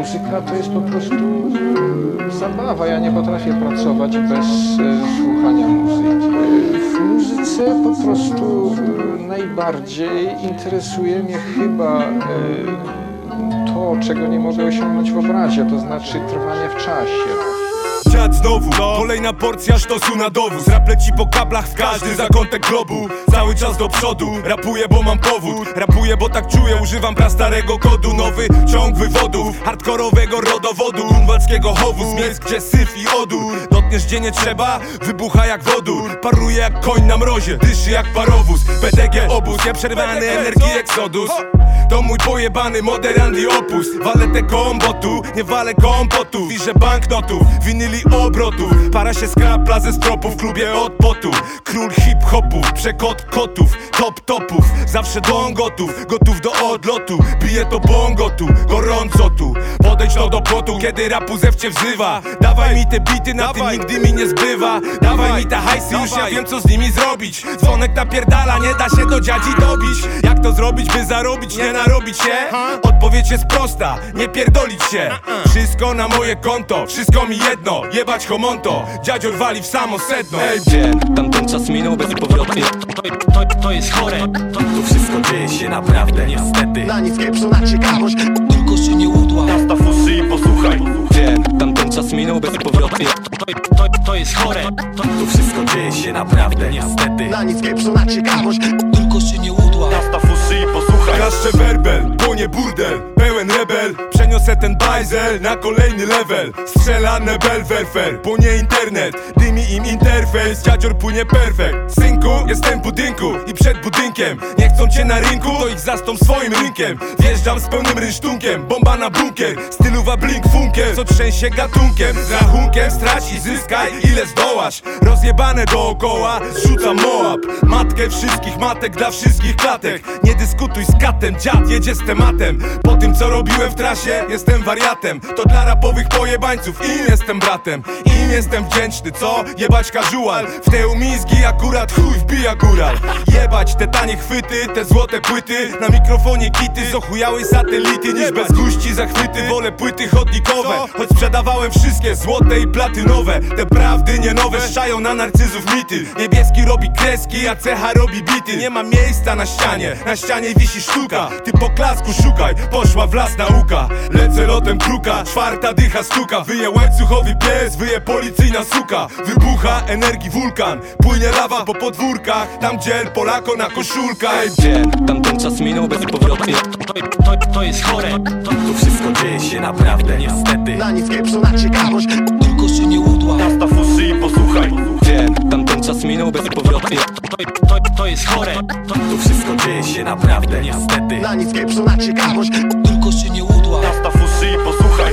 muzyka to jest po prostu e, zabawa. Ja nie potrafię pracować bez e, słuchania muzyki. W muzyce po prostu e, najbardziej interesuje mnie chyba to, czego nie mogę osiągnąć w obrazie, to znaczy trwanie w czasie. Dziad znowu, kolejna porcja sztosu na dowóz. Rap leci po kablach w każdy zakątek globu. Cały czas do przodu, rapuję bo mam powód. Rapuję bo tak czuję, używam prastarego kodu. Nowy ciąg wywodów, hardkorowego rodowodu. Grunwaldzkiego chowu, z miejsc gdzie syf i odór. Dotkniesz gdzie nie trzeba, wybucha jak wodór Paruje jak koń na mrozie, dyszy jak parowóz. PDG obóz, nieprzerwany energii eksodus. To mój pojebany moderandy opus. Walę te kombotu, nie walę kompotu. Wiszę banknotów, winyli obrotów Para się skrapla ze stropów w klubie od potu. Król hip-hopów, przekot kotów Top topów, zawsze don gotów Gotów do odlotu, bije to bongo tu Gorąco tu, podejdź no do płotu Kiedy rapu zewcie wzywa. Dawaj mi te bity, na tym nigdy mi nie zbywa. Dawaj mi te hajsy, już ja wiem co z nimi zrobić. Dzwonek napierdala, nie da się do dziadzi dobić. Jak to zrobić, by zarobić, nie narobić się? Odpowiedź jest prosta, nie pierdolić się. Wszystko na moje konto, wszystko mi jedno Jebać homonto, dziadzior wali w samo sedno. Ej, Wiem, tamten czas minął bezpowrotnie To, to, to jest chore. To, to wszystko dzieje się naprawdę niestety. Na nic pieprzu na ciekawość. Tylko się nie udła. Nastaw uszy i posłuchaj. Wiem, tamten czas minął bezpowrotnie to, to, to jest chore. To, to wszystko dzieje się naprawdę niestety. Na nic pieprzu na ciekawość. Tylko się nie udła. Nastaw uszy i posłuchaj. Klaszcze werbel, płonie burdel, pełen rebel Przeniosę ten bajzel na kolejny level. Strzela nebel werfer, płonie internet Dymi im interfejs, dziadzior płynie perfekt. Synku, jestem w budynku i przed budynkiem. Nie chcą cię na rynku, to ich zastąp swoim rynkiem. Wjeżdżam z pełnym rynsztunkiem, bomba na bunkier. Stylowa blink funkiel, co trzęsie gatunkiem. Z rachunkiem strać i zyskaj ile zdołasz. Rozjebane dookoła, zrzucam Moab. Matkę wszystkich matek dla wszystkich klatek. Nie dyskutuj z katem, dziad jedzie z tematem. Po tym co robiłem w trasie, jestem wariatem. To dla rapowych pojebańców, im jestem bratem. Im jestem wdzięczny, co? Jebać casual. W te umizgi akurat chuj wbija góral. Jebać te tanie chwyty, te złote płyty. Na mikrofonie kity z ochujałej satelity. Niż bez guści zachwyty, wolę płyty chodnikowe. Choć sprzedawałem wszystkie złote i platynowe. Te prawdy nie nowe, szczają na narcyzów mity. Niebieski robi kreski, a cecha robi bity. Nie ma miejsca na ścianie, na ścianie wisi sztuka. Ty po klasku szukaj, poszła w las nauka Lecę lotem kruka, czwarta dycha stuka. Wyje łańcuchowy pies, wyje policyjna suka. Wybucha energii wulkan, płynie lawa po podwórkach. Tam gdzie El Polako na koszulkach Wiem, tamten czas minął bezpowrotnie. To, to, to jest chore. To, to wszystko dzieje się naprawdę niestety. Na nic pieprzu na ciekawość. Tylko się nie udła. Nastaw uszy i posłuchaj czas minął bezpowrotnie. To, to, to jest chore. To, to wszystko dzieje się naprawdę. Niestety. Na nic pieprzu na ciekawość Tylko się nie udła. Nastaw uszy i posłuchaj